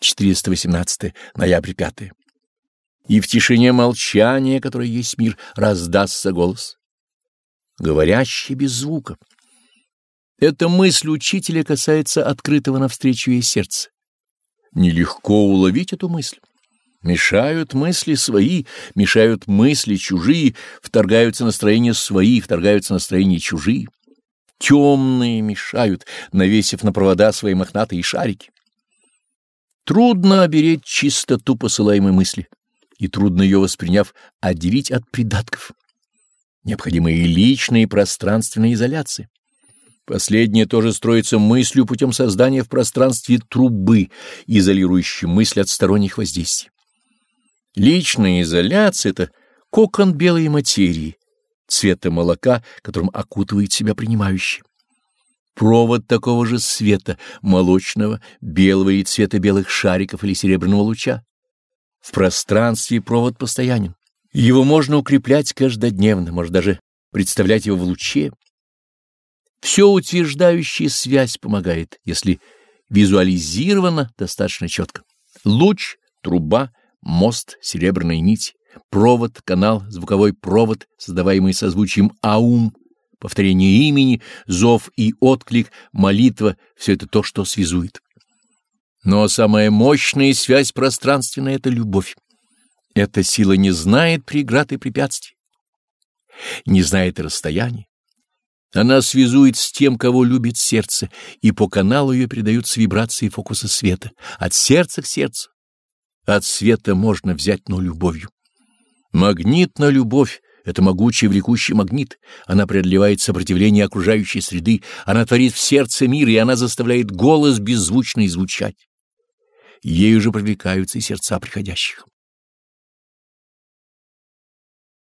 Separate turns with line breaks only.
418 ноябрь 5 и в тишине молчания, которое есть мир, раздастся голос, говорящий без звука. Эта мысль учителя касается открытого навстречу ей сердца. Нелегко уловить эту мысль. Мешают мысли свои, мешают мысли чужие, вторгаются настроения свои, вторгаются настроения чужие. Темные мешают, навесив на провода свои мохнатые шарики. Трудно обереть чистоту посылаемой мысли и трудно ее восприняв отделить от придатков. Необходима и личная, и пространственная изоляция. Последнее тоже строится мыслью путем создания в пространстве трубы, изолирующей мысль от сторонних воздействий. Личная изоляция — это кокон белой материи, цвета молока, которым окутывает себя принимающий. Провод такого же света, молочного, белого и цвета белых шариков или серебряного луча. В пространстве провод постоянен. Его можно укреплять каждодневно, может даже представлять его в луче. Все утверждающая связь помогает, если визуализировано достаточно четко. Луч, труба, мост, серебряная нить, провод, канал, звуковой провод, создаваемый созвучием «аум», повторение имени, зов и отклик, молитва — все это то, что связует. Но самая мощная связь пространственная — это любовь. Эта сила не знает преград и препятствий, не знает расстояний. Она связует с тем, кого любит сердце, и по каналу ее передаются вибрации фокуса света, от сердца к сердцу. От света можно взять, но любовью. Магнит на любовь — это могучий влекущий магнит. Она преодолевает сопротивление окружающей среды, она творит в сердце мир, и она заставляет голос беззвучно звучать ею же привлекаются и сердца приходящих.